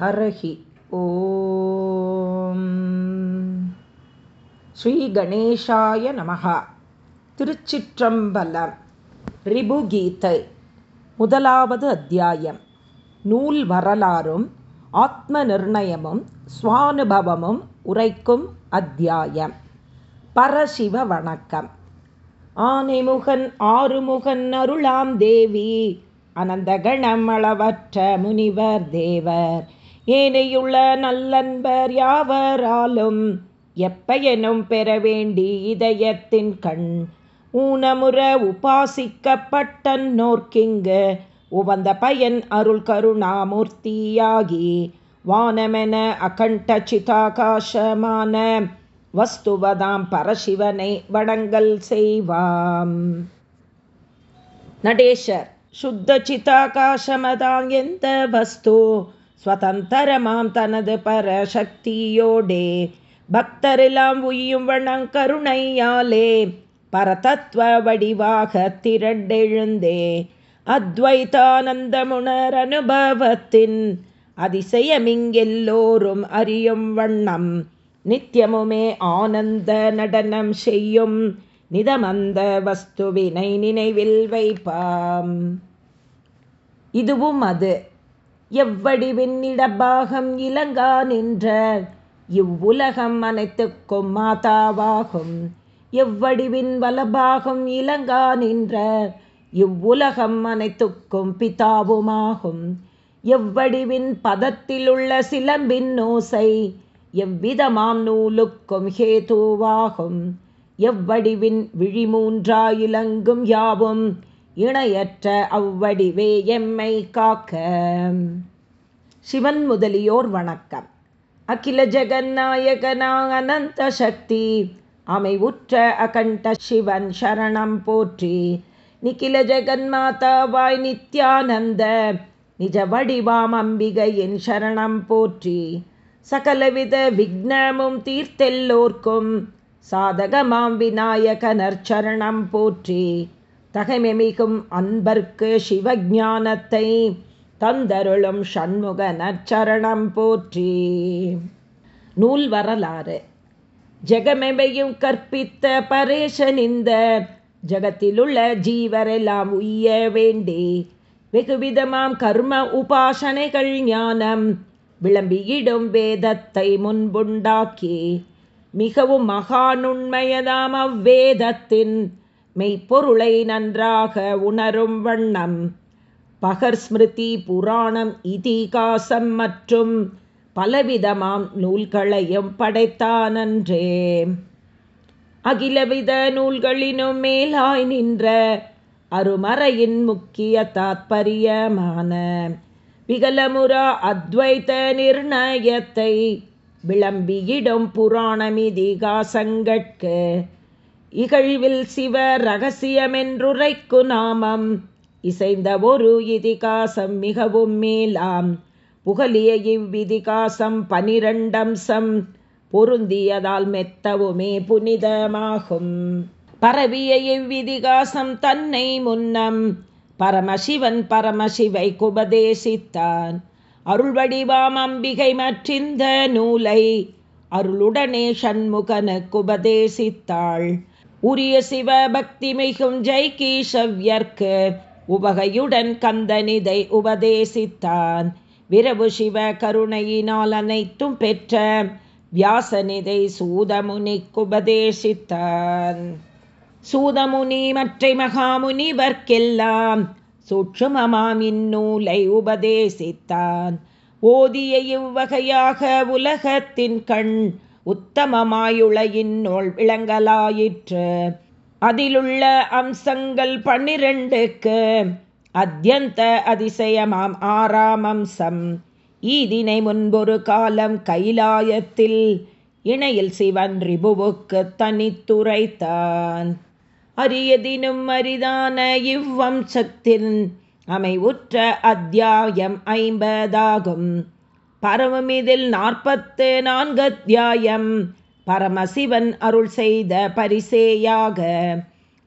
ஹரஹி ஓம் ஸ்ரீ கணேஷாய நமகா திருச்சிற்றம்பலம் ரிபுகீதை முதலாவது அத்தியாயம். நூல் வரலாறும் ஆத்ம நிர்ணயமும் சுவானுபவமும் உரைக்கும் அத்தியாயம். பரசிவ வணக்கம். ஆனைமுகன் ஆறுமுகன் அருளாம் தேவி. அனந்தகணம் அளவற்ற முனிவர் தேவர். ஏனையுள்ள நல்லன்பர் யாவராலும் எப்பயனும் பெற வேண்டி இதயத்தின் கண். ஊனமுற உபாசிக்கப்பட்டன் நோர்க்கிங்கு உவந்த பயன் அருள் கருணாமூர்த்தியாகி வானமென அகண்ட சிதாகாசமான வஸ்துவதாம் பரசிவனை வடங்கல் செய்வாம். நடேஷர் சுத்த சிதாகாசமதாம் எந்த வஸ்து ஸ்வதந்தரமாம் தனது பரசக்தியோடே பக்தரெல்லாம் உய்யும் வண்ணம் கருணையாலே பரதத்துவ வடிவாக திரண்டெழுந்தே அத்வைதானந்தமுணர் அனுபவத்தின் அதிசயமிங்கெல்லோரும் அறியும் வண்ணம் நித்தியமுமே ஆனந்த நடனம் செய்யும் நிதமந்த வஸ்துவினை நினைவில் வைப்பாம். இதுவும் அது. எவ்வடிவின்னிடபாகம் இலங்கா நின்ற? இவ்வுலகம் அனைத்துக்கும் மாதாவாகும். எவ்வடிவின் வலபாகம் இலங்கா நின்ற? இவ்வுலகம் அனைத்துக்கும் பிதாவுமாகும். எவ்வடிவின் பதத்திலுள்ள சிலம்பின் ஓசை? எவ்விதமாம் நூலுக்கும் ஹேதுவாகும். எவ்வடிவின் விழிமூன்றாயிலங்கும் யாவும்? இணையற்ற அவ்வடிவே எம்மை காக்க. சிவன் முதலியோர் வணக்கம். அகில ஜெகநாயகனா அனந்த சக்தி அமைவுற்ற அகண்ட சிவன் சரணம் போற்றி. நிகில ஜெகன்மாதாவாய் நித்யானந்த நிஜ வடிவாம் அம்பிகையின் சரணம் போற்றி. சகலவித விக்னமும் தீர்த்தெல்லோர்க்கும் சாதகமாம் விநாயகனர் சரணம் போற்றி. தகைமிகும் அன்பர்க்கு சிவஜானத்தை தந்தருளும் சண்முக நற்சரணம் போற்றி. நூல் வரலாறு. ஜெகமெமையும் கற்பித்த பரேசன் இந்த ஜகத்திலுள்ள ஜீவரெல்லாம் உய்ய வேண்டி வெகுவிதமாம் கர்ம உபாசனைகள் ஞானம் விளம்பியிடும் வேதத்தை முன்புண்டாக்கி மிகவும் மகானுண்மையதாம் அவ்வேதத்தின் மெய்ப்பொருளை நன்றாக உணரும் வண்ணம். பகர் ஸ்மிருதி புராணம் இதிகாசம் மற்றும் பலவிதமாம் நூல்களையும் படைத்தானன்றே. அகிலவித நூல்களினும் மேலாய் நின்ற அருமறையின் முக்கிய தாத்பரியமான விகலமுரா அத்வைத நிர்ணயத்தை விளம்பியிடும் புராணமிதிகாசங்கட்கு இகழ்வில் சிவ ரகசியமென்றுரைக்கு நாமம். இசைந்த ஒரு இதிகாசம் மிகவும் மேலாம். புகழிய இவ்விதிகாசம் பனிரெண்டம்சம். பொருந்தியதால் மெத்தவுமே புனிதமாகும். பரவிய இவ்விதிகாசம் தன்னை முன்னம். பரமசிவன் பரமசிவை குபதேசித்தான் அருள்வடிவாம் அம்பிகை மற்றிந்த நூலை அருளுடனே சண்முகனுக்கு குபதேசித்தாள் உரிய சிவ பக்தி மிகும் ஜெய்கீஷவ்யர்க்கு உபகையுடன் கந்தனிதை உபதேசித்தான். விரவு சிவ கருணையினால் அனைத்தும் பெற்ற வியாசனிதை சூதமுனிக்கு உபதேசித்தான். சூதமுனி மற்ற மகாமுனிவர்க்கெல்லாம் சூட்சுமமாம் இந்நூலை உபதேசித்தான். ஓதிய இவ்வகையாக உலகத்தின் கண் உத்தமமாயுள இந்நூல் விளங்கலாயிற்று. அதிலுள்ள அம்சங்கள் பன்னிரண்டுக்கு அத்தியந்த அதிசயமாம் ஆறாம் அம்சம். ஈதினை முன்பொரு காலம் கைலாயத்தில் இணையில் சிவன் ரிபுவுக்கு தனித்துரைத்தான். அரியதினும் அரிதான இவ்வம்சத்தின் அமைவுற்ற அத்தியாயம் ஐம்பதாகும். பரமமிதில் நாற்பத்து நான்கு அத்தியாயம். பரமசிவன் அருள் செய்த பரிசேயாக.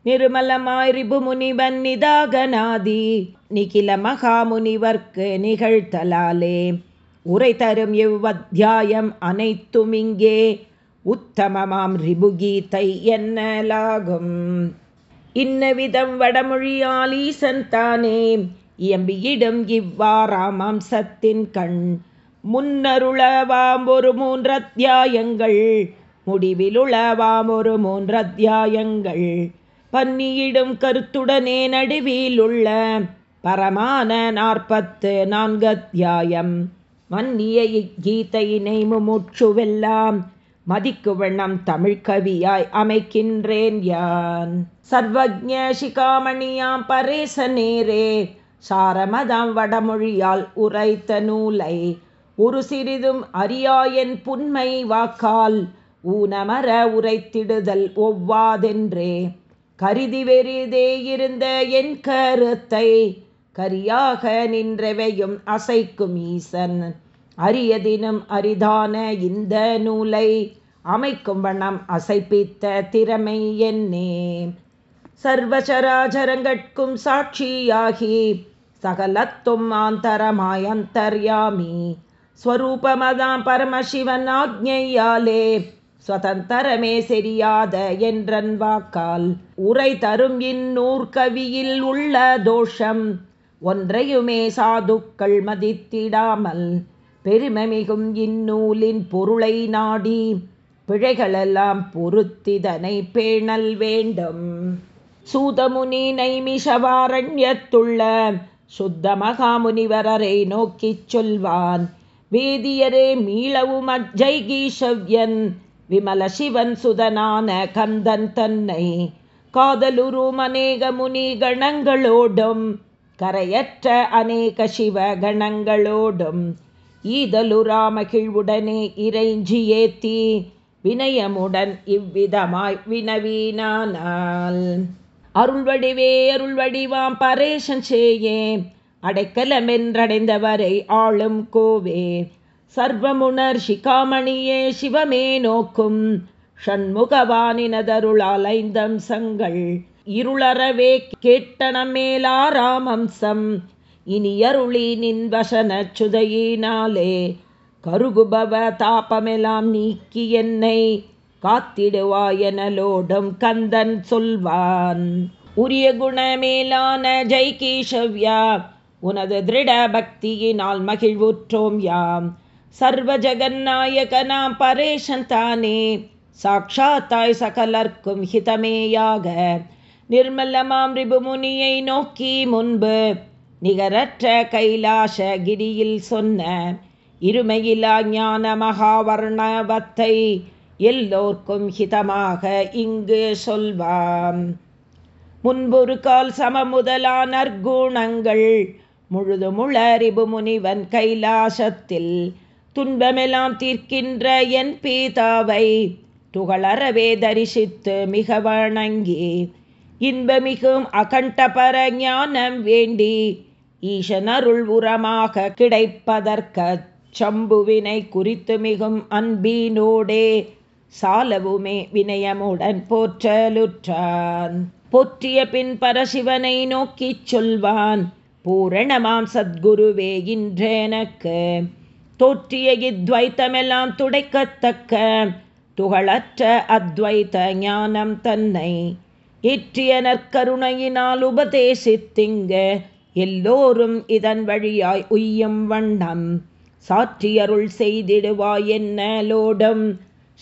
நிருமலமாய் ரிபு முனிவன் நிதாகநாதி. நிகில மகாமுனிவர்க்கு நிகழ்த்தலாலே. உரை தரும் இவ்வத்தியாயம் அனைத்துமிங்கே உத்தமமாம் ரிபுகீதை என்னலாகும். இன்னவிதம் வடமொழியால் ஈசன் தானே. இயம்பியிடும் இவ்வாறாமாம் சத்தின் கண். முன்னருளவாம் ஒரு மூன்று அத்தியாயங்கள் முடிவிலுளவாம் ஒரு மூன்று அத்தியாயங்கள் பன்னியிடும் கருத்துடனே நடுவில் உள்ள பரமான நாற்பத்து நான்கு அத்தியாயம் மன்னிய இக்கீதையினை முமுற்றுவெல்லாம் மதிக்கு வண்ணம் கவியாய் அமைக்கின்றேன் யான். சர்வஜ சிகாமணியாம் பரேச நேரே சாரமதாம் வடமொழியால் உரைத்த நூலை ஒரு சிறிதும் அறியாயன் புன்மை வாக்கால் ஊனமர உரைத்திடுதல் ஒவ்வாதென்றே. கருதி வெறிதே இருந்த என் கருத்தை கரியாக நின்றவையும் அசைக்கும் ஈசன். அரியதினும் அரிதான இந்த நூலை அமைக்கும் வண்ணம் அசைப்பித்த திறமை என்னே. சர்வசராஜரங்கட்கும் சாட்சியாகி சகலத்தும் ஆந்தரமாயந்தர்யாமி. ஸ்வரூபமதாம் பரமசிவன் ஆக்ஞையாலே சுதந்தரமே சரியாத என்றன் வாக்கால் உரை தரும் இந்நூற்கவியில் உள்ள தோஷம் ஒன்றையுமே சாதுக்கள் மதித்திடாமல் பெருமமிகும் இந்நூலின் பொருளை நாடி பிழைகளெல்லாம் பொருத்திதனை பேணல் வேண்டும். சூதமுனி நைமிஷவாரண்யத்துள்ள சுத்த மகாமுனிவரரை நோக்கிச் சொல்வான் வேதியரே மீளவும் அஜைகீஷவ்யன் விமல சிவன் சுதனான கந்தன் தன்னை காதலுரும் அநேக முனி கணங்களோடும் கரையற்ற அநேக சிவ கணங்களோடும் ஈதலுராமகிழ்வுடனே இறைஞ்சி ஏத்தி வினயமுடன் இவ்விதமாய் வினவீனானால் அருள்வடிவே அருள்வடிவாம் பரேஷன் சேயே அடைக்கலமென்றடைந்தவரை ஆளும் கோவே. சர்வமுணர் சிகாமணியே சிவமே நோக்கும். ஷண்முகவானினதருளால் ஐந்தம்சங்கள் இருளறவே கேட்டனமேலாராமம்சம் இனியருளி நின் வசன சுதையினாலே. கருகுபவ தாபமெல்லாம் நீக்கி என்னை காத்திடுவாயனலோடும் கந்தன் சொல்வான். உரிய குணமேலான ஜெய்கீஷவ்யா உனது திருட பக்தியினால் மகிழ்வுற்றோம் யாம். சர்வ ஜெகநாயகனாம் பரேஷன் தானே. சாட்சாத்தாய் சகலர்க்கும் ஹிதமேயாக. நிர்மலமாம் ரிபுமுனியை நோக்கி முன்பு நிகரற்ற கைலாசகிரியில் சொன்ன இருமையிலா ஞான மகாவர்ணவத்தை எல்லோர்க்கும் ஹிதமாக இங்கு சொல்வாம். முன்பொரு கால் சமமுதலா நற்குணங்கள் முழுதுமுளறிபு முனிவன் கைலாசத்தில் துன்பமெல்லாம் தீர்க்கின்ற என் பீதாவை துகளறவே தரிசித்து மிக வணங்கி இன்பமிகும் அகண்டபர ஞானம் வேண்டி ஈசனருள் உரமாக கிடைப்பதற்க சம்புவினை குறித்து மிகும் அன்பினோடே சாலவுமே வினயமுடன் போற்றலுற்றான். போற்றிய பின் பரசிவனை நோக்கிச் சொல்வான். பூரணமாம் சத்குருவே இன்றேனக்கு. தோற்றிய இத்வைத்தமெல்லாம் துடைக்கத்தக்க துகளற்ற அத்வைத்த ஞானம் தன்னை இற்றிய நற்கருணையினால் உபதேசித்திங்க எல்லோரும் இதன் வழியாய் உய்யும் வண்ணம். சாற்றியருள் செய்திடுவாய் என்னலோடும்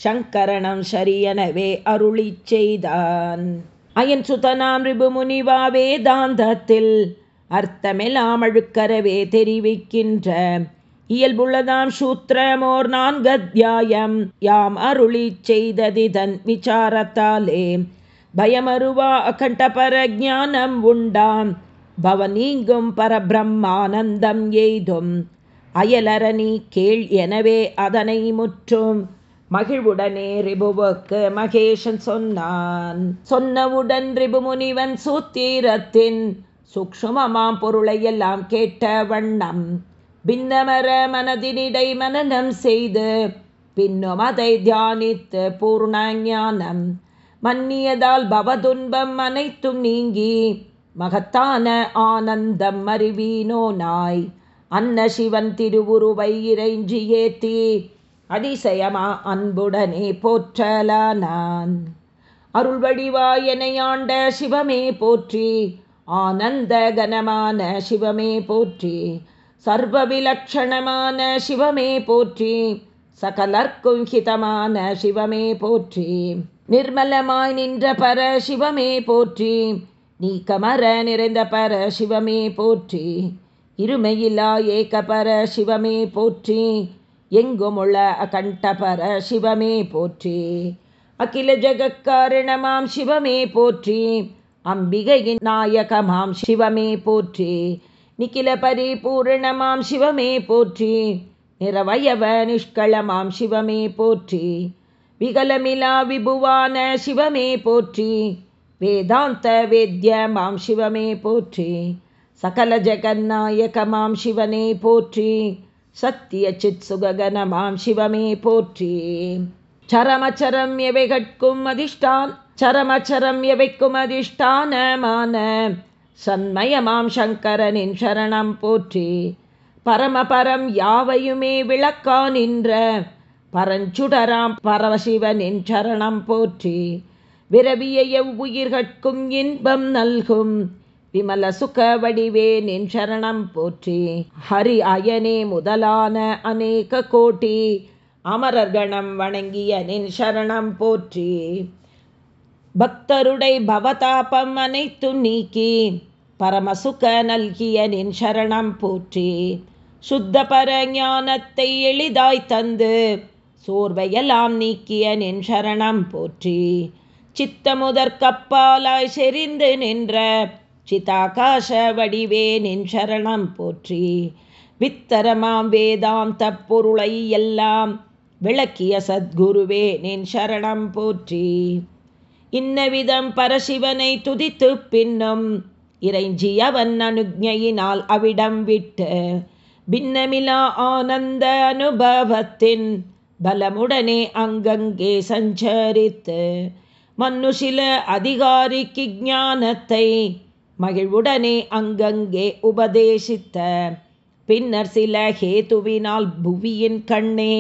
சங்கரணம் சரியனவே அருளி செய்தான். அயன் சுதனாம் ரிபு முனிவா வேதாந்தத்தில் அர்த்தமெல்லாமழுக்கரவே தெரிவிக்கின்ற. இயல்புள்ளதாம் சூத்திரமோர் நான்கத்தியாயம். யாம் அருளி செய்ததிதன் விசாரத்தாலே பயமருவா அகண்ட பரஜானம் உண்டாம். பவனீங்கும் பரபிரம்மானந்தம் எய்தும். அயலரணி கேள் எனவே அதனை முற்றும். மகிழ்வுடனே ரிபுவுக்கு மகேஷன் சொன்னான். சொன்னவுடன் ரிபு முனிவன் சூத்திரத்தின் சுக்ஷுமமாம் பொருளையெல்லாம் கேட்ட வண்ணம் பின்னமர மனதினிடை மனநம் செய்து பின்னும் அதை தியானித்து பூர்ண ஞானம் மன்னியதால் பவதுன்பம் அனைத்தும் நீங்கி மகத்தான ஆனந்தம் அறிவீனோ நாய். அன்ன சிவன் திருவுருவை இறைஞ்சி ஏத்தி அதிசயமா அன்புடனே போற்றலானான். அருள் வடிவாயனையாண்ட சிவமே போற்றி ஆனந்த கனமான சிவமே போற்றி சர்வ விலக்ஷணமான சிவமே போற்றி சகலர்க்கும் ஹிதமான சிவமே போற்றி நிர்மலமாய் நின்ற பர சிவமே போற்றி நீக்கமர நிறைந்த பர சிவமே போற்றி இருமையிலா ஏக பர சிவமே போற்றி எங்குமுள்ள அகண்ட பர சிவமே போற்றி அகில ஜகக்காரணமாம் சிவமே போற்றி அம்பிகையின் நாயகமாம் சிவமே போற்றி நிக்கில பரிபூரணமாம் சிவமே போற்றி நிறவயவ நிஷ்களமாம் சிவமே போற்றி விகலமிலா விபுவான சிவமே போற்றி வேதாந்த வேத்யமாம் சிவமே போற்றி சகல ஜெகநாயகமாம் சிவனே போற்றி சத்திய சித் சுககனமாம் சிவமே போற்றி. சரமச்சரம் எவைகட்கும் அதிஷ்டான் சரமச்சரம் எவைக்கும் அதிஷ்டானமான. சண்மயமாம் சங்கரனின் சரணம் போற்றி. பரமபரம் யாவையுமே விளக்கா நின்ற. பரஞ்சுடராம் பரவசிவனின் சரணம் போற்றி. விரவிய எவ்வுயிர்கட்கும் இன்பம் நல்கும். விமல சுக வடிவேனின் சரணம் போற்றி. ஹரி அயனே முதலான அநேக கோட்டி. அமரர்கணம் வணங்கியனின் சரணம் போற்றி. பக்தருடை பவதாபம் அனைத்து நீக்கி பரமசுக நல்கிய நின் சரணம் போற்றி. சுத்த பர ஞானத்தை எளிதாய் தந்து சோர்வையெல்லாம் நீக்கிய நின் சரணம் போற்றி. சித்த முதற் செறிந்து நின்ற சிதாகாச வடிவே நின் சரணம் போற்றி. வித்தரமாம் வேதாந்த பொருளை எல்லாம் விளக்கிய சத்குருவே நின் சரணம் போற்றி. இன்னவிதம் பரசிவனை துதித்து பின்னும் இறைஞ்சி அவன் அனுஜையினால் அவிடம் விட்டு பின்னமிலா ஆனந்த அனுபவத்தின் பலமுடனே அங்கங்கே சஞ்சரித்து மனுஷில அதிகாரிக்கு ஞானத்தை மகிழ்வுடனே அங்கங்கே உபதேசித்த. பின்னர் சில ஹேதுவினால் புவியின் கண்ணே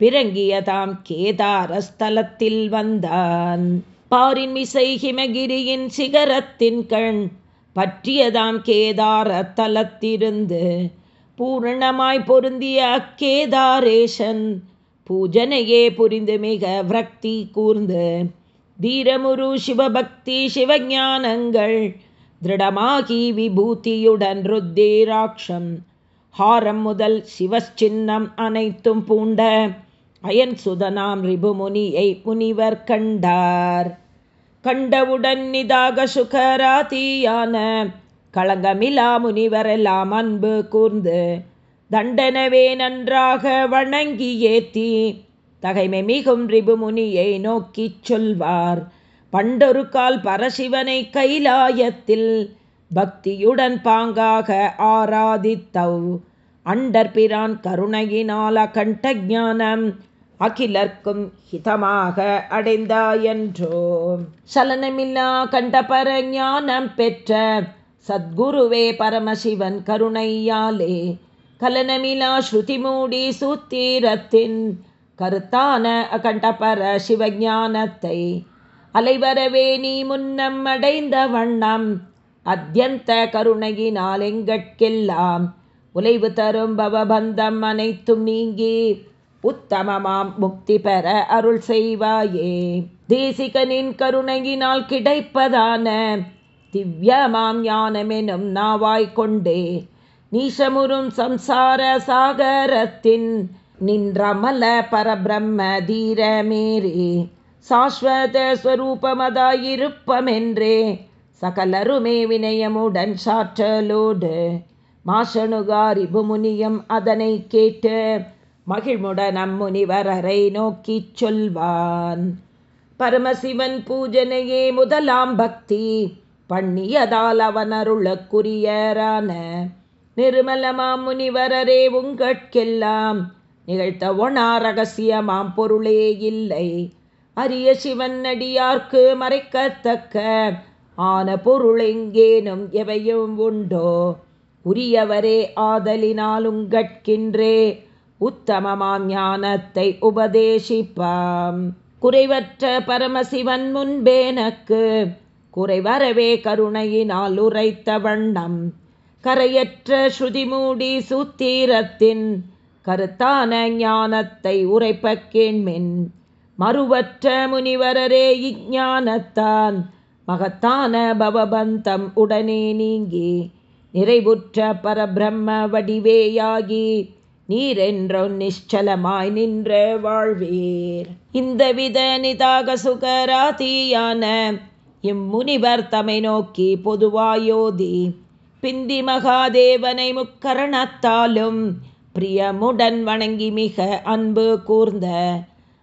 பிறங்கியதாம் கேதாரஸ்தலத்தில் வந்தான். பாரின் மிசை ஹிமகிரியின் சிகரத்தின் கண் பற்றியதாம் கேதார தலத்திருந்து பூரணமாய் பொருந்திய அக்கேதாரேஷன் பூஜனையே புரிந்து மிக விரக்தி கூர்ந்து. தீரமுரு சிவபக்தி சிவஞானங்கள் திருடமாகி விபூதியுடன் ருத்தீராட்சம் ஹாரம் முதல் சிவச்சின்னம் அனைத்தும் பூண்ட பயன் சுதனாம் ரிபுமுனியை முனிவர் கண்டார். கண்டவுடன் நிதாக சுகராதியான களங்கமிலா முனிவரெல்லாம் அன்பு கூர்ந்து தண்டனவே நன்றாக வணங்கி ஏத்தி தகைமை மிகும் ரிபுமுனியை நோக்கிச் சொல்வார். பண்டொரு கால் பரசிவனை கைலாயத்தில் பக்தியுடன் பாங்காக ஆராதித்தவ். அண்டர்பிரான் கருணையினால் அகண்ட ஞானம் அகிலர்க்கும் ஹிதமாக அடைந்தாயன்றோ. சலனமில்லா கண்டபர ஞானம் பெற்ற சத்குருவே பரமசிவன் கருணையாலே கலனமிலா ஸ்ருதி மூடி சூத்திரத்தின் கருத்தான அகண்டபர சிவஞானத்தை அலைவரவே நீ முன்னம் அடைந்த வண்ணம் அத்தியந்த கருணையினால் எங்கட்கெல்லாம் உலைவு தரும் பவபந்தம் அனைத்தும் நீங்கி உத்தமமாம் முக்தி பெற அருள் செய்வாயே. தேசிகனின் கருணையினால் கிடைப்பதான திவ்யமாம் ஞானமெனும் நாவாய் கொண்டே. நீசமுறும் சம்சார சாகரத்தின் நின்றமல பரபிரம்ம தீரமேரே சாஸ்வத ஸ்வரூபமதாயிருப்பமென்றே சகலருமே வினயமுடன் சாற்றலோடு. மாஷணுகாரிபுமுனியம் அதனை கேட்டு மகிழ்முடன் அம்முனிவரரை நோக்கிச் சொல்வான். பரமசிவன் பூஜனையே முதலாம் பக்தி. பண்ணியதால் அவனருளக்குரியரான அருளக்குரியரான நிர்மலமாம் முனிவரரே உங்கட்கெல்லாம். நிகழ்த்த ஒணா ரகசியமாம் பொருளே இல்லை. அரிய சிவன் அடியார்க்கு மறைக்கத்தக்க. ஆன பொருள் எங்கேனும் எவையும் உண்டோ? உரியவரே ஆதலினாலுங்கட்கின்றே உத்தமமாம் ஞானத்தை உபதேசிப்பாம். குறைவற்ற பரமசிவன் முன்பேனக்கு குறைவரவே கருணையினால் உரைத்த வண்ணம். கரையற்ற ஸ்ருதிமூடி சூத்திரத்தின் கருத்தான ஞானத்தை உரைப்ப கேண்மின் மறுவற்ற முனிவரரே இஞ்ஞானத்தான் மகத்தான பவபந்தம் உடனே நீங்கி நிறைவுற்ற பரபிரம்ம வடிவேயாகி நீரென்றோ நிശ്ചலமாய் நின்ற வாழ்வீர். இந்த வித நிதாக சுகராதியான இம்முனிவர் தமை நோக்கி பொதுவாயோதி பிந்தி மகாதேவனை முக்கரணத்தாலும் பிரியமுடன் வணங்கி மிக அன்பு கூர்ந்த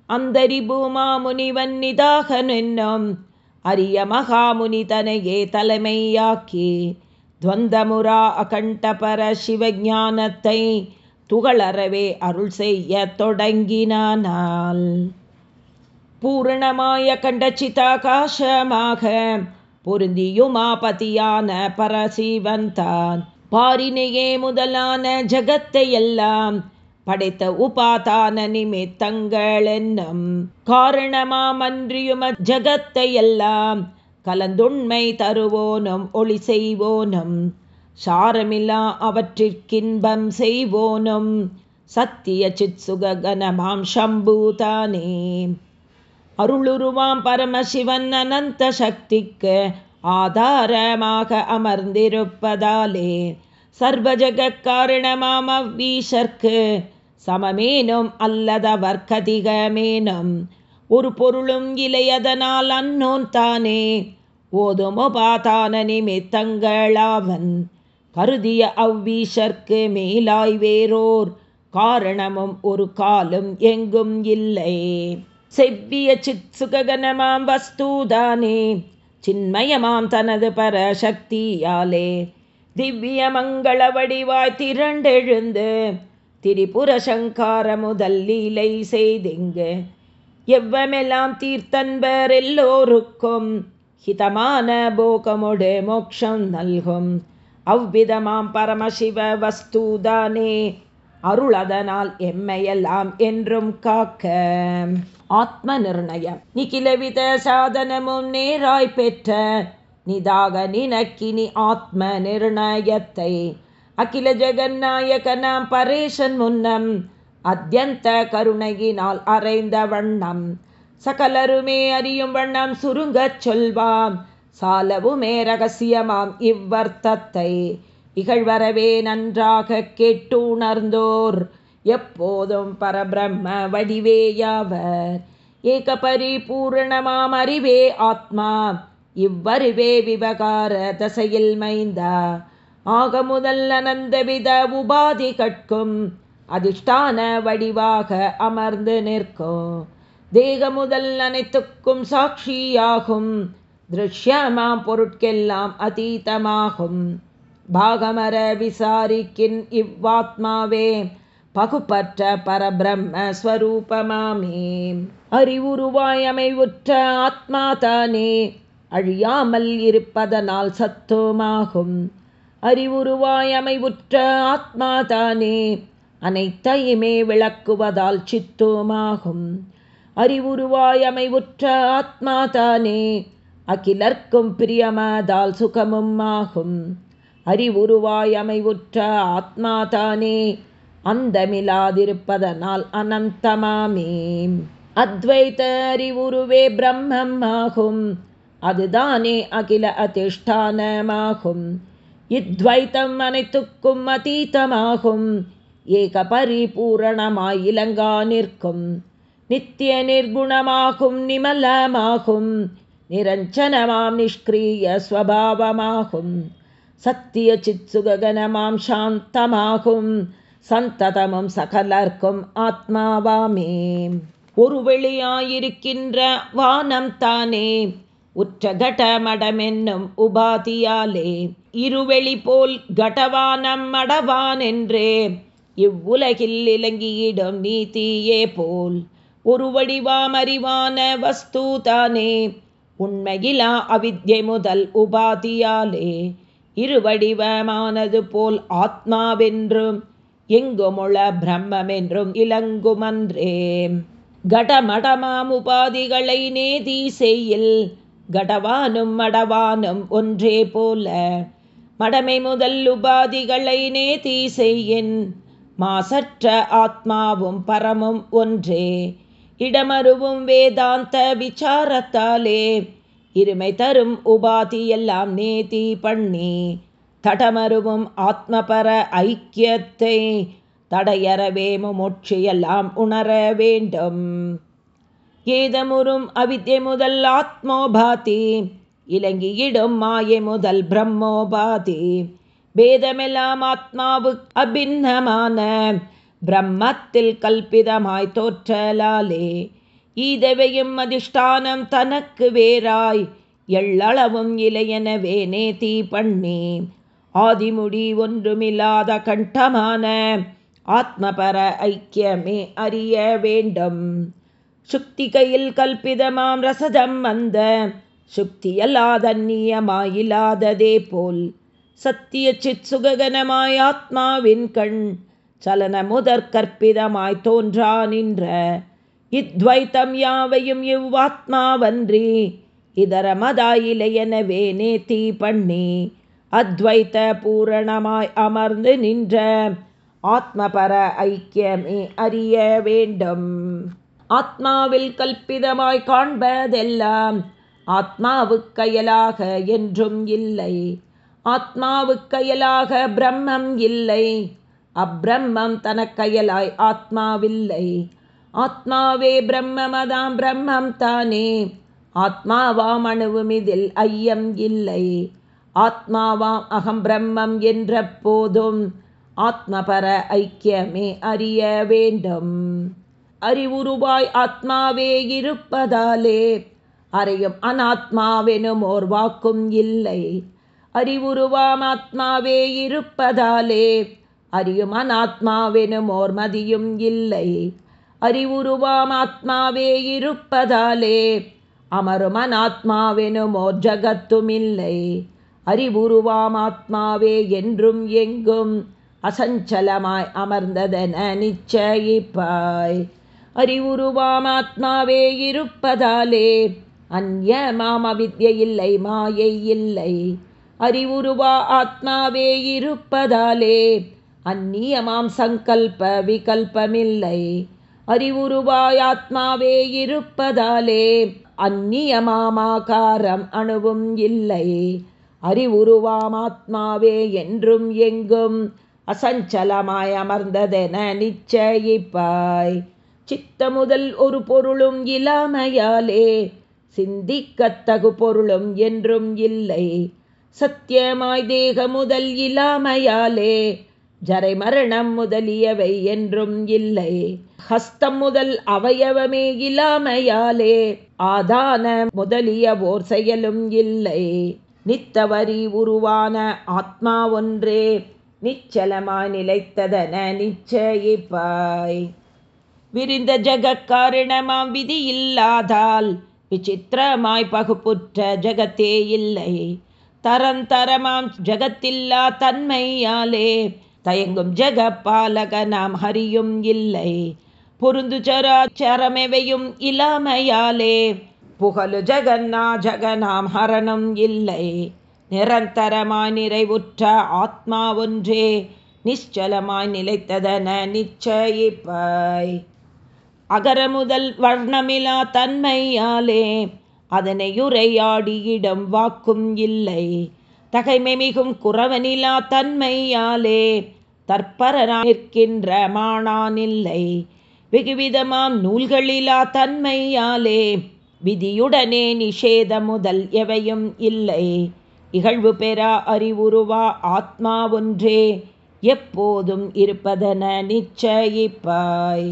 அந்தரி பூமா முனிவன் நிதாகன் என்னும் அரிய மகாமுனி தனையே தலைமையாக்கி துவந்தமுரா அகண்டபர சிவஞானத்தை துகளறவே அருள் செய்ய தொடங்கினானால். பூரணமாய கண்டச்சிதாகாசமாக பொருந்தியுமாபதியான பரசிவன்தான் பாரினையே முதலான ஜகத்தை எல்லாம் படைத்த உபாதான நிமித்தங்கள் என்னும் காரணமாமன்றியும ஜகத்தை எல்லாம் கலந்துண்மை தருவோனும் ஒளி செய்வோனும். சாரமில்லா அவற்றிற்கின்பம் செய்வோனும். சத்திய சித் சுககனமாம் சம்பூதானே. அருளுருவாம் பரமசிவன் அனந்த சக்திக்கு ஆதாரமாக அமர்ந்திருப்பதாலே சர்வஜக காரணமாம் அவ்வீசர்க்கு சமமேனும் அல்லதவர் கதிகமேனும் ஒரு பொருளும் இலையதனால் அன்னோன் தானே. ஓதுமோபாதான நிமித்தங்களாவன் கருதிய அவ்வீஷர்க்கு மேலாய் வேறோர் காரணமும் ஒரு காலும் எங்கும் இல்லை. செவ்விய சித் சுககனமாம் வஸ்தூதானே சின்மயமாம் தனது பரசக்தியாலே. திவ்ய மங்கள வடிவாய் திரண்டெழுந்து திரிபுர சங்கார முதல் லீலை செய்திங்கு. எவ்வமெல்லாம் தீர்த்தன்பர் எல்லோருக்கும் ஹிதமான போகமொடு மோட்சம் நல்கும். அவ்விதமாம் பரமசிவ வஸ்தூதானே. அருளதனால் எம்மையெல்லாம் என்றும் காக்க. ஆத்ம நிர்ணயம் நிகிலவித சாதனமும் நேராய் பெற்ற நிதாக நினக்கினி ஆத்ம நிர்ணயத்தை அகில ஜெகநாயகனாம் பரேஷன் முன்னம் அத்தியந்த கருணையினால் அறைந்த வண்ணம். சகலருமே அறியும் வண்ணம் சுருங்கச் சொல்வாம். சாலவுமே ரகசியமாம் இவ்வர்த்தத்தை. இகழ்வரவே நன்றாக கேட்டுணர்ந்தோர். எப்போதும் பரபிரம்ம வடிவேயாவர் ஏக பரிபூரணமாம் அறிவே ஆத்மா. இவ்வறிவே விவகார தசையில் மைந்தா. ஆக முதல் அனந்தவித உபாதி கட்கும் அதிஷ்டான வடிவாக அமர்ந்து நிற்கும். தேக முதல் அனைத்துக்கும் சாட்சியாகும். திருஷ்யமாம் பொருட்கெல்லாம் அதீதமாகும். பாகமர விசாரிக்கின் இவ்வாத்மாவே பகுப்பற்ற பரபிரம்மஸ்வரூபமாமே அறிவுருவாய் அமைவுற்ற ஆத்மா தானே அழியாமல் இருப்பதனால் சத்துவமாகும் அறிவுருவாயமைவுற்ற ஆத்மா தானே அனைத்தையுமே விளக்குவதால் சித்துவமாகும் அறிவுருவாயமைவுற்ற ஆத்மா தானே அகிலர்க்கும் பிரியமதால் சுகமும் ஆகும் அறிவுருவாயமைவுற்ற ஆத்மா தானே அந்தமில்லாதிருப்பதனால் அனந்தமாமே. அத்வைத அறிவுருவே பிரம்மம் ஆகும் அதுதானே அகில அதிஷ்டானமாகும். இத்வைத்தம் அனைத்துக்கும் அதீதமாகும் ஏக பரிபூரணமாய் இலங்கா நிற்கும். நித்திய நிர்குணமாகும் நிமலமாகும். நிரஞ்சனமாம் நிஷ்கிரிய ஸ்வபாவமாகும் சத்திய சித்சுககனமாம் சாந்தமாகும் சந்ததமும் சகலர்க்கும் ஆத்மாவாமே ஒரு வெளியாயிருக்கின்ற வானம் தானே உற்ற கடமடமென்னும் உபாதியாலே. இருவெளி போல் கடவானம் மடவான் என்றே இவ்வுலகில் இலங்கியிடும் நீதியே போல். ஒரு வடிவாம் அறிவான வஸ்து தானே உண்மையிலா அவித்யை முதல் உபாதியாலே இருவடிவமானது போல் ஆத்மாவென்றும் எங்குமுள பிரம்மென்றும் இலங்குமன்றே கடமடமாம் உபாதிகளை நேதி செய்யில் கடவானும் மடவானும் ஒன்றே போல மடமை முதல் உபாதிகளை நேதி செய்யின் மாசற்ற ஆத்மாவும் பரமும் ஒன்றே. இடமருவும் வேதாந்த விசாரத்தாலே. இருமை தரும் உபாதி எல்லாம் நேதி பண்ணி தடமருவும் ஆத்மபர ஐக்கியத்தை தடையறவே முமொட்சியெல்லாம் உணர வேண்டும். ஏதமுறும் அவித்யை முதல் ஆத்மோபாதி இலங்கியிடும் மாயை முதல் பிரம்மோபாதி. பேதமெல்லாம் ஆத்மாவுக்கு அபின்னமான பிரம்மத்தில் கல்பிதமாய் தோற்றலாலே ஈதவையும் அதிஷ்டானம் தனக்கு வேறாய் எள்ளளவும் இலையெனவே நேதி பண்ணி ஆதிமுடி ஒன்றுமில்லாத கண்டமான ஆத்மபர ஐக்கியமே அறிய வேண்டும் சுக்திகையில் கல்பிதமாம் ரசதம் அந்த சுக்தியல்லாதன்னியமாயில்லாததே போல் சத்திய சித் சுககனமாய் ஆத்மாவின் கண் சலன முதற் கற்பிதமாய் தோன்றா நின்ற இத்வைத்தம் யாவையும் இவ்வாத்மாவன்றி இதர மதாயிலையெனவே நேத்தி பண்ணி அத்வைத்த பூரணமாய் அமர்ந்து நின்ற ஆத்மபர ஐக்கியமே அறிய வேண்டும். ஆத்மாவில் கல்பிதமாய் காண்பதெல்லாம் ஆத்மாவுக்கயலாக என்றும் இல்லை. ஆத்மாவுக்கயலாக பிரம்மம் இல்லை. அப்பிரம்மம் தனக்கயலாய் ஆத்மாவில்லை. ஆத்மாவே பிரம்மமதாம் பிரம்மம் தானே. ஆத்மாவாம் அணுவும் இதில் ஐயம் இல்லை. ஆத்மாவாம் அகம் பிரம்மம் என்ற போதும் ஆத்மபர ஐக்கியமே அறிய வேண்டும். அறிவுருவாய் ஆத்மாவே இருப்பதாலே அறையும் அனாத்மாவெனும் ஓர் வாக்கும் இல்லை. அறிவுருவாம் ஆத்மாவே இருப்பதாலே அறியும் அனாத்மாவெனும் ஓர் மதியும் இல்லை. அறிவுருவாம் ஆத்மாவே இருப்பதாலே அமரும் அனாத்மாவெனும் ஓர் ஜகத்தும் இல்லை. அறிவுருவாம் ஆத்மாவே என்றும் எங்கும் அசஞ்சலமாய் அமர்ந்ததென நிச்சயிப்பாய். அறிவுருவாம் ஆத்மாவே இருப்பதாலே அந்நியமாம் மாமவித்ய இல்லை மாயை இல்லை. அறிவுருவா ஆத்மாவே இருப்பதாலே அந்நியமாம் சங்கல்ப விகல்பமில்லை. அறிவுருவாயாத்மாவே இருப்பதாலே அந்நியமாமாகாரம் அணுவும் இல்லை. அறிவுருவாமாத்மாவே என்றும் எங்கும் அசஞ்சலமாய் அமர்ந்ததென நிச்சயிப்பாய். சித்த முதல் ஒரு பொருளும் இல்லாமையாலே சிந்திக்கத்தகு பொருளும் என்றும் இல்லை. சத்தியமாய் தேக முதல் இல்லாமையாலே ஜரை மரணம் முதலியவை என்றும் இல்லை. ஹஸ்தம் முதல் அவயவமே இல்லாமையாலே ஆதான முதலிய ஓர் செயலும் இல்லை. நித்தவரி உருவான ஆத்மா ஒன்றே நிச்சலமாய் நிலைத்ததன நிச்சயிப்பாய். விரிந்த ஜகக்காரணமாம் விதி இல்லாதால் விசித்திரமாய் பகுப்புற்ற ஜகத்தே இல்லை. தரந்தரமாம் ஜகத்தில்லா தன்மையாலே தயங்கும் ஜெகப்பாலக நாம் ஹரியும் இல்லை. பொருந்து சராச்சரமெவையும் இல்லாமையாலே புகழு ஜகன்னா ஜகனாம் ஹரணும் இல்லை. நிரந்தரமாய் நிறைவுற்ற ஆத்மா ஒன்றே. நிச்சலமாய் நிலைத்ததன நிச்சயிப்பாய். அகர முதல் வர்ணமிலா தன்மையாலே. அதனை உரையாடியிடம் வாக்கும் இல்லை. தகைமை மிகும் குறவனிலா தன்மையாலே தற்பரனாயிருக்கின்ற மானானில்லை. வெகுவிதமாம் நூல்களிலா தன்மையாலே விதியுடனே நிஷேத முதல் எவையும் இல்லை. இகழ்வு பெறா அறிவுருவா ஆத்மா ஒன்றே எப்போதும் இருப்பதென நிச்சயிப்பாய்.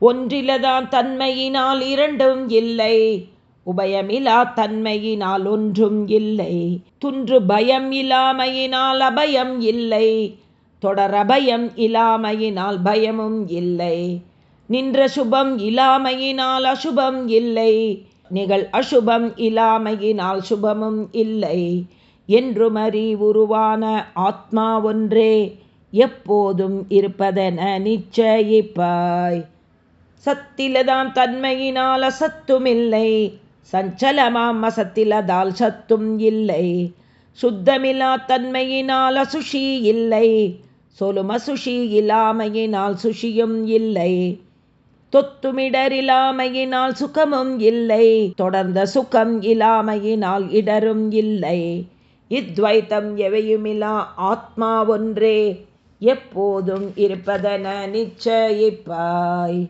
ஒன்றிலதான் தன்மையினால் இரண்டும் இல்லை. உபயமிலா தன்மையினால் ஒன்றும் இல்லை. துன்று பயம் இல்லாமையினால் அபயம் இல்லை. தொடரபயம் இல்லாமையினால் பயமும் இல்லை. நின்ற சுபம் இல்லாமையினால் அசுபம் இல்லை. நிகழ் அசுபம் இல்லாமையினால் சுபமும் இல்லை. என்றுமறி உருவான ஆத்மா ஒன்றே எப்போதும் இருப்பதென நிச்சயிப்பாய். சத்திலதான் தன்மையினால் அசத்துமில்லை. சஞ்சலமாம் அசத்திலதால் சத்தும் இல்லை. சுத்தமில்லா தன்மையினால் அசுஷி இல்லை. சொலும் அசுஷி இல்லாமையினால் சுஷியும் இல்லை. தொத்துமிடரில்லாமையினால் சுகமும் இல்லை. தொடர்ந்த சுகம் இல்லாமையினால் இடரும் இல்லை. இத்வைத்தம் எவையுமிலா ஆத்மா ஒன்றே. எப்போதும் இருப்பதென நிச்சயிப்பாய்.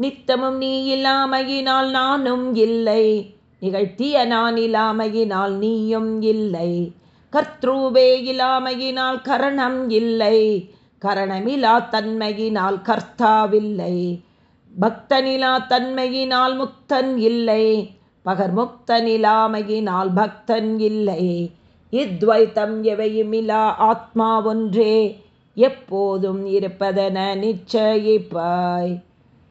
நித்தமும் நீ இல்லாமையினால் நானும் இல்லை. நிகழ்த்திய நான் இல்லாமையினால் நீயும் இல்லை. கர்த்ரூவே இல்லாமையினால் கரணம் இல்லை. கரணமிலா தன்மையினால் கர்த்தாவில்லை. பக்தனிலா தன்மையினால் முக்தன் இல்லை. பகர்முக்தனிலாமையினால் பக்தன் இல்லை. இத்வைத்தம் எவையுமிலா ஆத்மா ஒன்றே. எப்போதும் இருப்பதென நிச்சயிப்பாய்.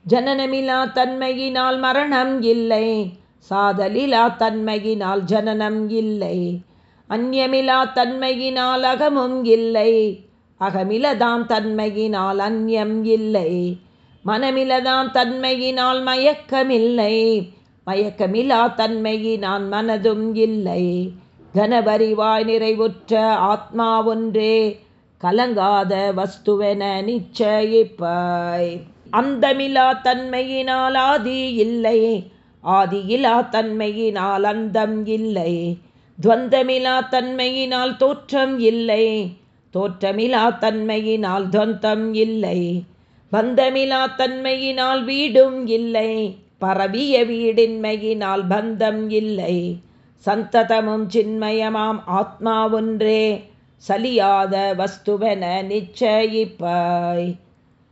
ஜனனமிலா தன்மையினால் மரணம் இல்லை. சாதலிலா தன்மையினால் ஜனனம் இல்லை. அந்நியமிலா தன்மையினால் அகமும் இல்லை. அகமிலதாம் தன்மையினால் அந்நியம் இல்லை. மனமிலதாம் தன்மையினால் மயக்கமில்லை. மயக்கமிலா தன்மையினால் மனதும் இல்லை. கனபரிவாய் நிறைவுற்ற ஆத்மா ஒன்றே. கலங்காத வஸ்துவென நிச்சயிப்பாய். அந்தமிலா தன்மையினால் ஆதி இல்லை. ஆதியிலா தன்மையினால் அந்தம் இல்லை. துவந்தமிலா தன்மையினால் தோற்றம் இல்லை. தோற்றமிலா தன்மையினால் துவந்தம் இல்லை. பந்தமிலா தன்மையினால் வீடும் இல்லை. பரவிய வீடின்மையினால் பந்தம் இல்லை. சந்ததமும் சின்மயமாம் ஆத்மா ஒன்றே. சலியாத வஸ்துவென நிச்சயிப்பாய்.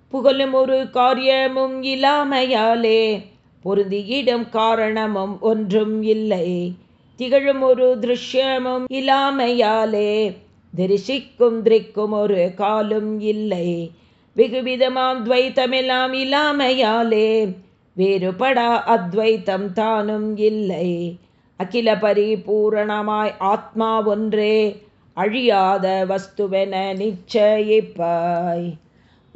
புகழும் ஒரு காரியமும் இல்லாமையாலே பொருந்தியிடும் காரணமும் ஒன்றும் இல்லை. திகழும் ஒரு திருஷ்யமும் இல்லாமையாலே தரிசிக்கும் திரிக்கும் ஒரு காலும் இல்லை. வெகுவிதமாம் துவைத்தமெல்லாம் இல்லாமையாலே வேறுபடா அத்வைத்தம் தானும் இல்லை. அகில பரிபூரணமாய் ஆத்மா ஒன்றே அழியாத வஸ்துவென நிச்சயிப்பாய்.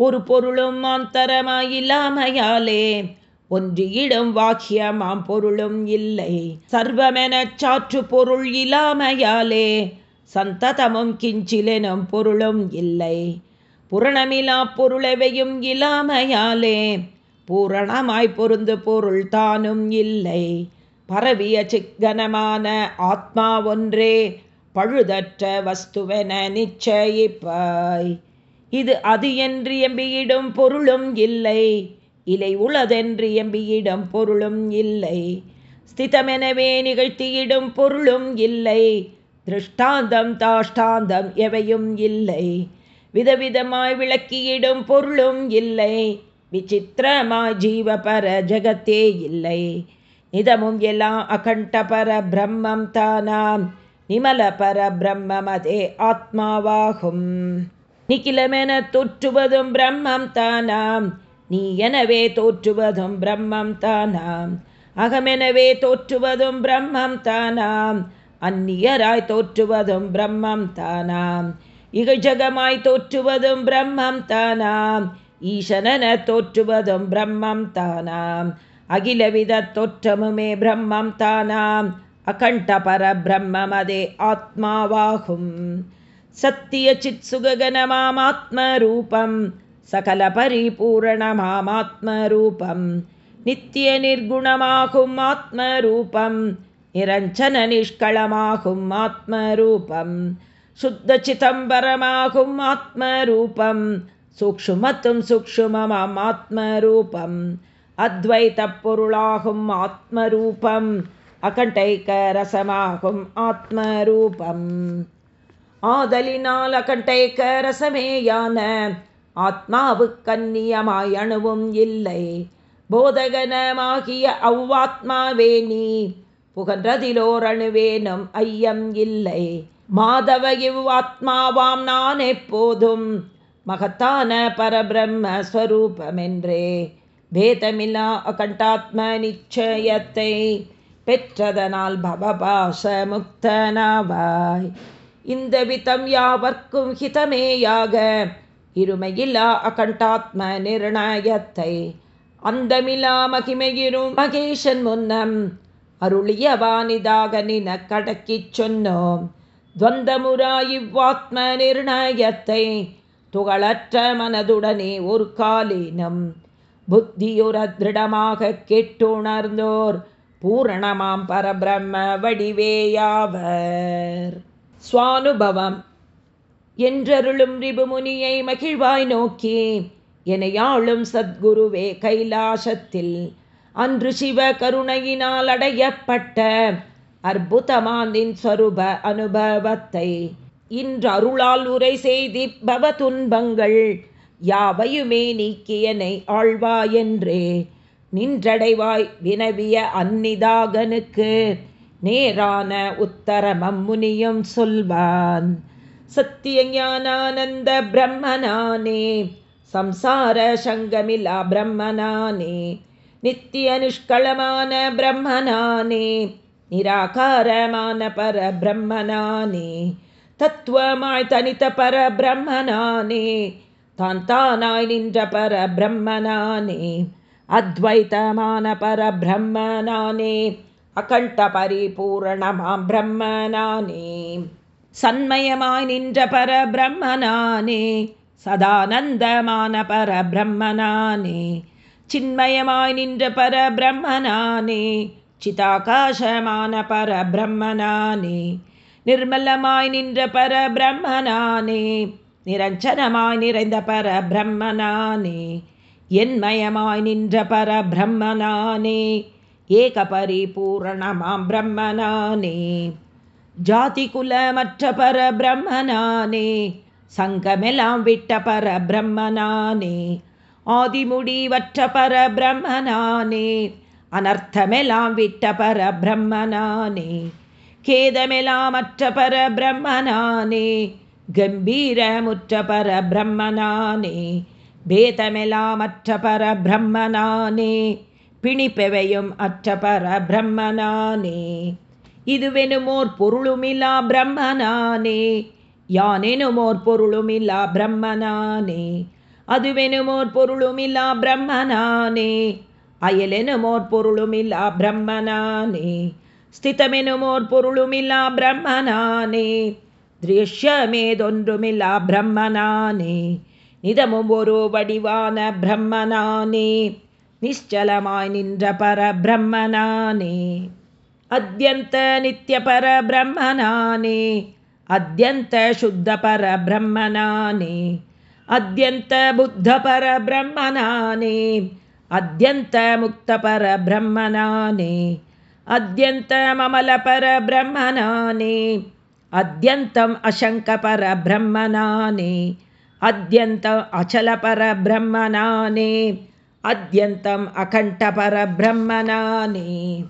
ஒரு பொருளும் அந்தரமாயில்லாமையாலே ஒன்றியிடம் வாக்கியமாம் பொருளும் இல்லை. சர்வமெனச் சாற்று பொருள் இல்லாமையாலே. சந்ததமும் கிஞ்சிலெனும் பொருளும் இல்லை. புரணமிலா பொருளவையும் இல்லாமையாலே. பூரணமாய் பொருந்து பொருள் தானும் இல்லை. பரவிய சிக்கனமான ஆத்மா ஒன்றே பழுதற்ற வஸ்துவென நிச்சயிப்பாய். இது அது என்று எம்பியிடும் பொருளும் இல்லை. இலை உளதென்று எம்பியிடம் பொருளும் இல்லை. ஸ்திதமெனவே நிகழ்த்தியிடும் பொருளும் இல்லை. திருஷ்டாந்தம் தாஷ்டாந்தம் எவையும் இல்லை. விதவிதமாய் விளக்கியிடும் பொருளும் இல்லை. விசித்திரமாய் ஜீவபர ஜகத்தே இல்லை. நிதமும் எல்லாம் அகண்டபர பிரம்மம் தானாம். நிமல பர பிரம்மமதே ஆத்மாவாகும். நிகிலமென தோற்றுவதும் பிரம்மம் தானாம். நீ எனவே தோற்றுவதும் பிரம்மம் தானாம். அகமெனவே தோற்றுவதும் பிரம்மம் தானாம். அந்நியராய் தோற்றுவதும் பிரம்மம் தானாம். இகழ்ஜகமாய் தோற்றுவதும் பிரம்மம் தானாம். ஈசனன தோற்றுவதும் பிரம்மம் தானாம். அகிலவித தோற்றமுமே பிரம்மம் தானாம். அகண்ட பர பிரம்மம் அதே ஆத்மாவாகும். சுககனமாம் ஆத்மரூபம் சகல பரிபூரணமாம் ஆத்மரூபம் நித்திய நிர்குணமாகும் ஆத்மரூபம் நிரஞ்சன நிஷ்களமாகும் ஆத்மரூபம் சுத்த சிதம்பரமாகும் ஆத்மரூபம் சூக்ஷுமத்தும் சூக்ஷுமமாம் ஆத்மரூபம் ஆதலினால் அகண்டைக்க ரசமேயான ஆத்மாவு கன்னியமாய் அணுவும் இல்லை. போதகனமாகிய அவ்வாத்மாவே நீ. புகன்றதிலோர் அணுவேனும் ஐயம் இல்லை. மாதவ இவ்வாத்மாவாம் நான் எப்போதும் மகத்தான பரபிரம்ம ஸ்வரூபமென்றே. பேதமில்லா அகண்டாத்ம நிச்சயத்தை பெற்றதனால் பவபாச முக்தனாவாய். இந்த விதம் யாவர்க்கும் ஹிதமேயாக. இருமையிலா அகண்டாத்ம நிர்ணயத்தை. அந்தமிலா மகிமையிரும் மகேஷன் முன்னம் அருளியவானிதாக நின கடக்கிச் சொன்னோம். துவந்தமுரா இவ்வாத்ம நிர்ணயத்தை துகளற்ற மனதுடனே ஒரு காலினம். புத்தியுர திருடமாக கேட்டுணர்ந்தோர் பூரணமாம் பரபிரம்ம வடிவேயாவர். சுவானுபவம். என்றருளும் ரிபுமுனியை மகிழ்வாய் நோக்கி எனையாளும் சத்குருவே கைலாசத்தில் அன்று சிவ கருணையினால் அடையப்பட்ட அற்புதமாந்தின் ஸ்வரூப அனுபவத்தை இன்று அருளால் உரை செய்தி பவ துன்பங்கள் யாவையுமே நீக்கியனை ஆழ்வாயென்றே நின்றடைவாய் வினவிய அந்நிதாகனுக்கு நேரான உத்தரமம் முனியும் சொல்வான் சத்திய ஞானானந்த பிரம்மனானே சம்சார சங்கமிலா பிரம்மனானே நித்திய நிஷ்களமான பிரம்மனானே நிராகாரமான பர பிரம்மனானே தத்துவமாய் தனித்த பர பிரம்மனானே தான் தானாய் நின்ற பர பிரம்மனானே அத்வைத்தமான பர பிரம்மனானே அகண்ட பரிபூரணமாம் பிரம்மனானே. சண்மயமாய் நின்ற பரபிரம்மனானே. சதானந்தமான பரபிரம்மனானே சின்மயமாய் நின்ற பரபிரம்மனானே. சிதாகாசமான பரபிரம்மனானே நிர்மலமாய் நின்ற பரபிரம்மனானே. நிரஞ்சனமாய் நிறைந்த பரபிரம்மனானே. என்மயமாய் நின்ற பரபிரம்மனானே. பிரம்மனானே ஏக பரிபூரணமாம் பிரம்மனானே ஜாதி குலமற்ற பர பிரம்மனானே சங்கமெல்லாம் விட்ட பர பிரம்மனானே ஆதிமுடிவற்ற பர பிரம்மனானே அனர்த்தமெல்லாம் விட்ட பர பிரம்மனானே கேதமெலாமற்ற பர பிரம்மனானே கம்பீரமுற்ற பர பிரம்மனானே பேதமெலாமற்ற பர பிரம்மனானே பிணிப்பெவையும் அற்ற பர பிரம்மனானே. இதுவெனுமோர் பொருளுமில்லா பிரம்மனானே. யானெனுமோர் பொருளுமில்லா பிரம்மனானே. அதுவெனுமோர் பொருளுமில்லா பிரம்மனானே. அயலெனுமோர் பொருளுமில்லா பிரம்மனானே. ஸ்திதமெனுமோர் பொருளுமில்லா பிரம்மனானே. திருஷ்யமேதொன்றுமில்லா பிரம்மனானே. நிதமும் ஒரு வடிவான பிரம்மனானே. निश्चलमायनिन्द्रपर ब्रह्मणानि अद्यन्तनित्यपर ब्रह्मणानि अद्यन्त शुद्धपर ब्रह्मणानि अद्यन्तबुद्धपरब्रह्मणानि अद्यन्तमुक्तपरब्रह्मणानि अद्यन्तमलपरब्रह्मणानि अत्यन्तम् अशङ्कपरब्रह्मणानि अद्यन्तम् अखण्ठपरब्रह्मणानि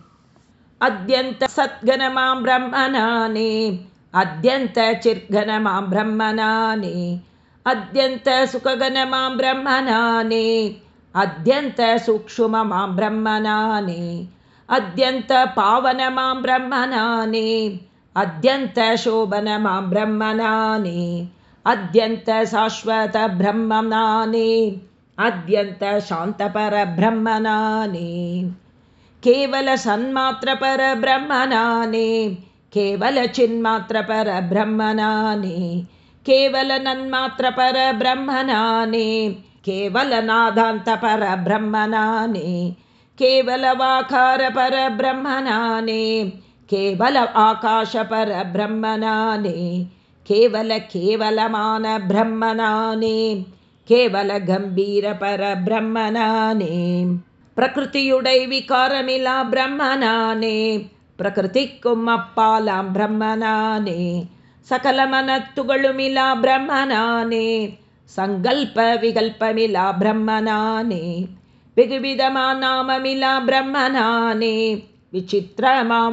अद्यन्तसद्गणमां ब्रह्मणानि। अद्यन्तचिर्गणमां ब्रह्मणानि। अद्यन्तसुखगणमां ब्रह्मणानि। अद्यन्तसूक्ष्म ब्रह्मणानि। अद्यन्तपावनमां ब्रह्मणानि। अद्यन्तशोभनमां ब्रह्मणानि। अद्यन्तशाश्वतब्रह्मणानि अत्यन्तशान्तपरब्रह्मणानि केवल सन्मात्रपरब्रह्मणानि केवल चिन्मात्रपरब्रह्मणानि केवल केवल नादान्तपरब्रह्मणानि केवलवाकारपरब्रह्मणानि केवल आकाशपरब्रह्मणानि केवल केवल गम्भीरपर ब्रह्मने प्रकृतिकारमिला ब्रह्मपला ब्रह्माने सकलमन ब्रह्माने सङ्गल्पविकल्पमिला ब्रह्मविधमा नाम ब्रह्म विचित्रमा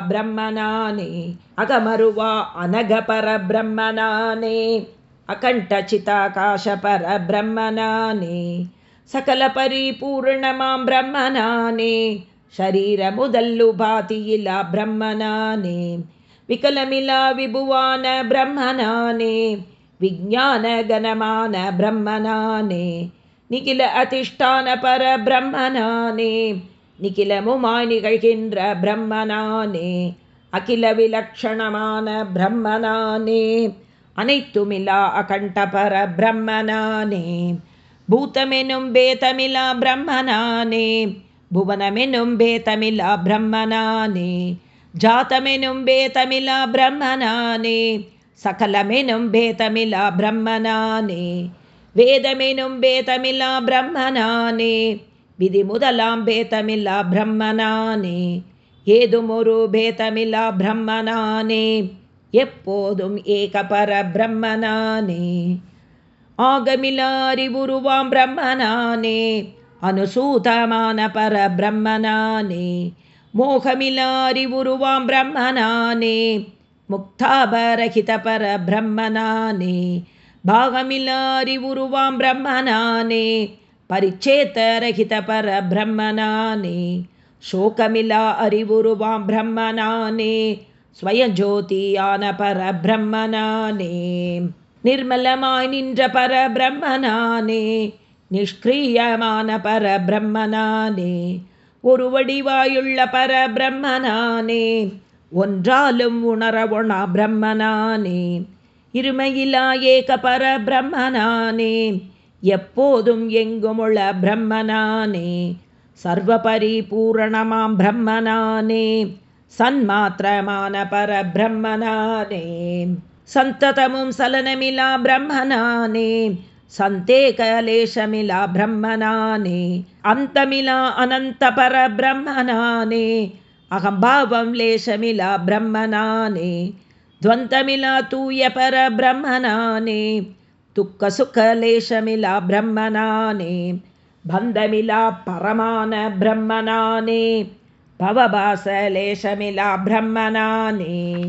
ब्रह्म अगमरुवानगपर ब्रह्म अकण्ठचिताकाशपर ब्रह्मनानि सकलपरिपूर्ण मां ब्रह्मना नि ब्रह्मनानि विकलमिल विभुवान ब्रह्मणानि विज्ञानगणमान ब्रह्मणानि निखिल अधिष्ठानपर निखिलमुमाय निखिलमुमानिगहिन्द्र ब्रह्मणानि अखिलविलक्षणमान ब्रह्मणानि பர பிரம்மனானே நிகிலமுமாய் நிகழ்கின்ற பிரம்மனானே அகில விலக்ஷணமான பிரம்மனானே அனைத்துமிலா அகண்டபர பிரம்மனானே பூத்தமெனும் பேதமிலா பிரம்மனானே புவனமெனும் பேதமிலா பிரம்மனானே ஜாத்தமெனும் பேதமிலா பிரம்மனானே சகலமெனும் பேதமிலா பிரம்மனானே வேதமெனும் பேதமிலா பிரம்மனானே விதி முதலாம் பேதமில்லா பிரம்மனானே ஏதும் ஒரு பேதமில்லா பிரம்மனானே எப்போதும் ஏகபர பிரம்மனானே ஆகமிலா அறிவுருவாம் பிரம்மனானே அனுசூதமான பர பிரம்மனானே மோகமிலா அறிவுருவாம் பிரம்மனானே முக்தாபரகித பர பிரம்மனானே பாகமிலா அறிவுருவாம் பிரம்மனானே பரிச்சேத்தரகித பர பிரம்மனானே சோகமிலா அறிவுருவாம் பிரம்மனானே ஸ்வயஜோதியான பரபிரம்மனானே நிர்மலமாய் நின்ற பரபிரம்மனானே நிஷ்கிரியமான பரபிரம்மனானே ஒரு வடிவாயுள்ள பரபிரம்மனானே ஒன்றாலும் உணரவொணா பிரம்மனானே இருமையிலா ஏக பரபிரம்மனானே எப்போதும் எங்குமுள்ள பிரம்மனானே சர்வ பரிபூரணமாம் பிரம்மனானே. सन्मात्रमानपरब्रह्मणाने सन्ततमुं सलनमिला ब्रह्मणानि सन्ते कलेशमिला ब्रह्मणानि अन्तमिला अनन्तपरब्रह्मणानि अहम्भावं लेशमिला ब्रह्मणानि द्वन्द्वमिला तूयपरब्रह्मणानि दुःखसुखलेशमिला ब्रह्मणानि बन्धमिला परमाण ब्रह्मणानि பவபாசலேஷமிலா பிரம்மனானே.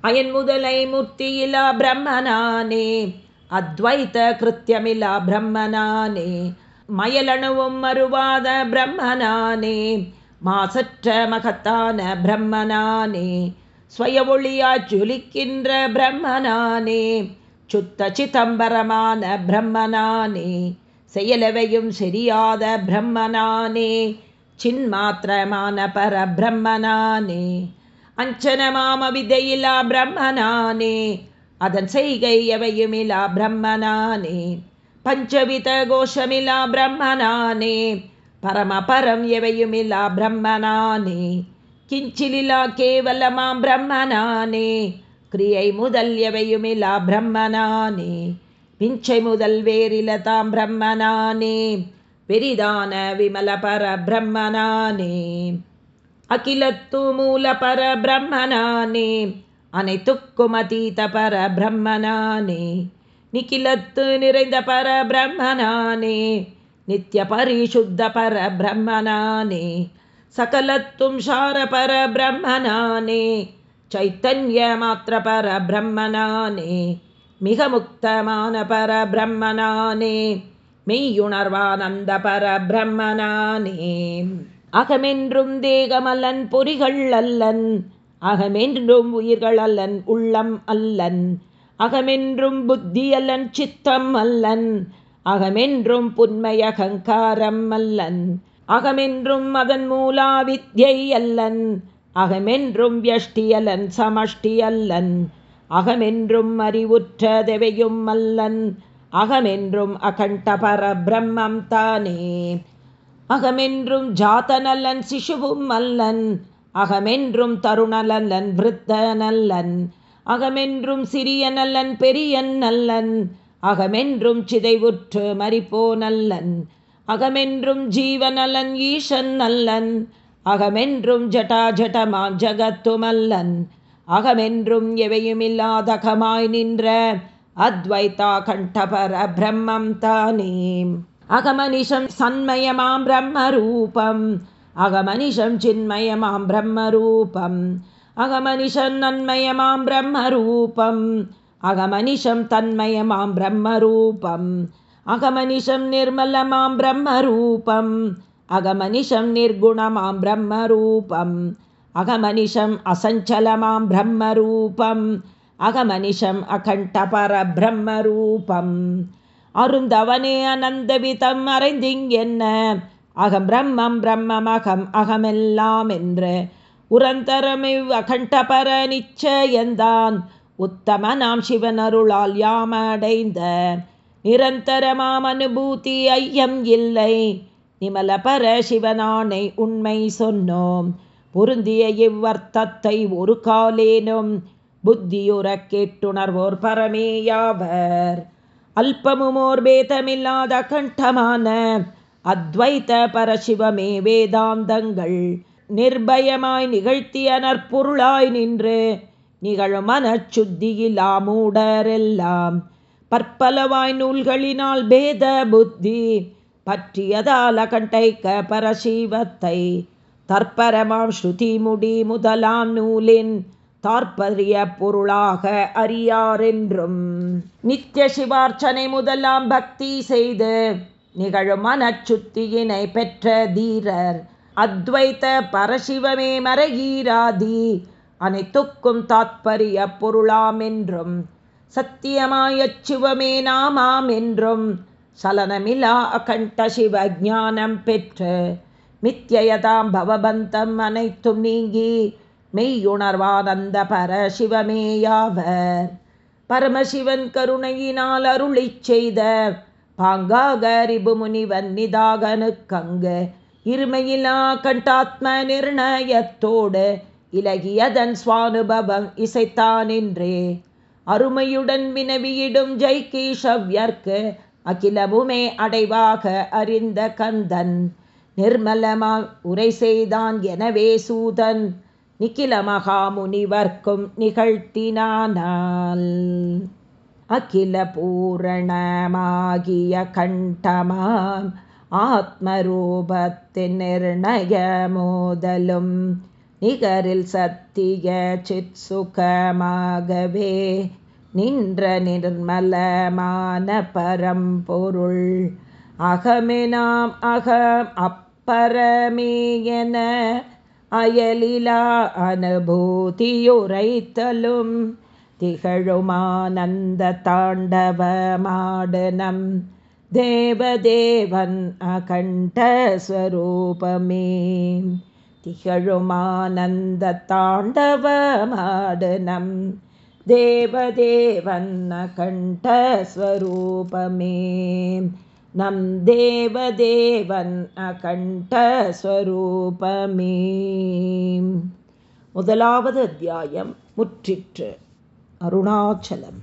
அயன் முதலை முத்தியிலா பிரம்மனானே. அத்வைத்த கிருத்தியமிலா பிரம்மனானே. மயலணுவும் மறுவாத பிரம்மனானே. மாசற்ற மகத்தான பிரம்மனானே. ஸ்வய ஒளியா ஜொலிக்கின்ற பிரம்மனானே. சுத்த சிதம்பரமான பிரம்மனானே. செயலவையும் சரியாத பிரம்மனானே. சின்மாத்திரமான பர பிரம்மனானே அஞ்சனமாம விதையிலா பிரம்மனானே. அதன் செய்கை எவையுமிலா பிரம்மனானே. பஞ்சவித கோஷமிலா பிரம்மனானே. பரமபரம் எவையுமிலா பிரம்மனானே. கிஞ்சிலிலா கேவலமாம் பிரம்மனானே. கிரியை முதல் எவையுமிலா பிரம்மனானே. பிஞ்சை முதல் வேறில தாம் பிரம்மனானே. அகிலத்து மூல பர பிரம்மனானே அனைத்துக்கும் அதீத பர பிரம்மனானே நிகிலத்து நிறைந்த பர பிரம்மனானே நித்திய பரிசுத்த பர பிரம்மனானே மெய்யுணர்வானந்த பர பிரம்மனானே அகமென்றும் தேகமல்லன் பொறிகள் அல்லன். அகமென்றும் உயிர்கள் அல்லன் உள்ளம் அல்லன். அகமென்றும் புத்தி அல்லன் சித்தம் அல்லன். அகமென்றும் புன்மை அகங்காரம் அல்லன். அகமென்றும் அதன் மூலா வித்யை அல்லன். அகமென்றும் வியஷ்டியலன் சமஷ்டியல்லன் அகமென்றும் அறிவுற்றதெவையும் அல்லன். அகமென்றும் அகண்ட பர பிரம்மம் தானே. அகமென்றும் ஜாதனல்லன் சிசுவும் அல்லன் அகமென்றும் தருணலல்லன் விருத்த நல்லன் அகமென்றும் சிறிய நல்லன் பெரியன் நல்லன் அகமென்றும் சிதைவுற்று மறிப்போ நல்லன் அகமென்றும் ஜீவநலன் ஈசன் நல்லன் அகமென்றும் ஜட்டாஜட்டமாம் ஜகத்துமல்லன் அகமென்றும் எவையுமில்லாதகமாய் நின்ற अद्वैताकण्ठपरब्रह्मं तानि अगमनिशं सन्मयमां ब्रह्मरूपम्। अगमनिशं चिन्मयमां ब्रह्मरूपम्। अगमनिशं नन्मयमां ब्रह्मरूपम्। अगमनिशं तन्मयमां ब्रह्मरूपम्। अगमनिशं निर्मलमां ब्रह्मरूपम्। अगमनिशं निर्गुणमां ब्रह्मरूपम्। अगमनिशम् असञ्चलमां ब्रह्मरूपम्। அகமனிஷம் அகண்டபர பிரம்மரூபம் அருந்தவனே அனந்தவிதம் என்ன? அகம் பிரம்மம் பிரம்மம் அகம் அகமெல்லாம் என்று உரந்தரமிவ் அகண்டபர நிச்சயந்தான். உத்தம நாம் சிவன் அருளால் யாமடைந்த நிரந்தரமாம் அனுபூதி ஐயம் இல்லை. நிமல பர சிவனானை உண்மை சொன்னோம். பொருந்திய இவ்வர்த்தத்தை ஒரு காலேனும் புத்தியுற கேட்டுணர்வோர் பரமேயாவர். அல்பமுமோர் பேதமில்லாத கண்டமான அத்வைத்த பரசிவமே வேதாந்தங்கள் நிர்பயமாய் நிகழ்த்திய நற்பொருளாய் நின்று நிகழும் மனச்சுத்தியிலா மூடரெல்லாம் பற்பலவாய் நூல்களினால் பேத புத்தி பற்றியதால கண்டைக்க பரசிவத்தை தற்பரமாம் ஸ்ருதி முடி முதலாம் நூலின் தாற்பரிய பொருளாக அறியாரென்றும். நித்திய சிவார்ச்சனை முதலாம் பக்தி செய்து நிகழும் மனச்சுத்தியினை பெற்ற தீரர். அத்வைத்த பரசிவமே மரகீராதி அனைத்துக்கும் தாத்பரிய பொருளாம் என்றும் சத்தியமாயச்சிவமே நாமாம் என்றும் சலனமிலா அகண்ட சிவ ஜானம் பெற்று மித்யதாம் பவபந்தம் அனைத்தும் நீங்கி மெய்யுணர்வானந்த பரசிவமேயாவர் பரமசிவன் கருணையினால் அருளி செய்த பாங்காக ரிபு முனிவன் நிதாகனுக்கங்கு இருமையிலா கண்டாத்ம நிர்ணயத்தோடு இலகியதன் சுவானுபவம் இசைத்தானின்றே அருமையுடன் வினவியிடும் ஜெய்கீஷவ்யர்க்கு அகிலமுமே அடைவாக அறிந்த கந்தன். நிர்மலமா உரை செய்தான் எனவே சூதன். நிக்கில மகாமுனிவர்க்கும் நிகழ்த்தினானால் அகில பூரணமாகிய கண்டமாம் ஆத்மரூபத்தின் நிர்ணய மோதலும் நிகரில் சத்திய சித் சுகமாகவே நின்ற நிர்மலமான பரம்பொருள். அகமெனாம் அகம் அப்பரமேயன அயலிலா அனுபூதியுரைத்தலும் திகழுமானந்த தாண்டவமாடனம் தேவதேவன் அகண்டஸ்வரூபமே திகழுமானந்த தாண்டவமாடனம் தேவதேவன் அகண்டஸ்வரூபமே நம் தேவதேவன் அகண்டஸ்வரூபமே முதலாவது அத்தியாயம் முற்றிற்று. அருணாச்சலம்.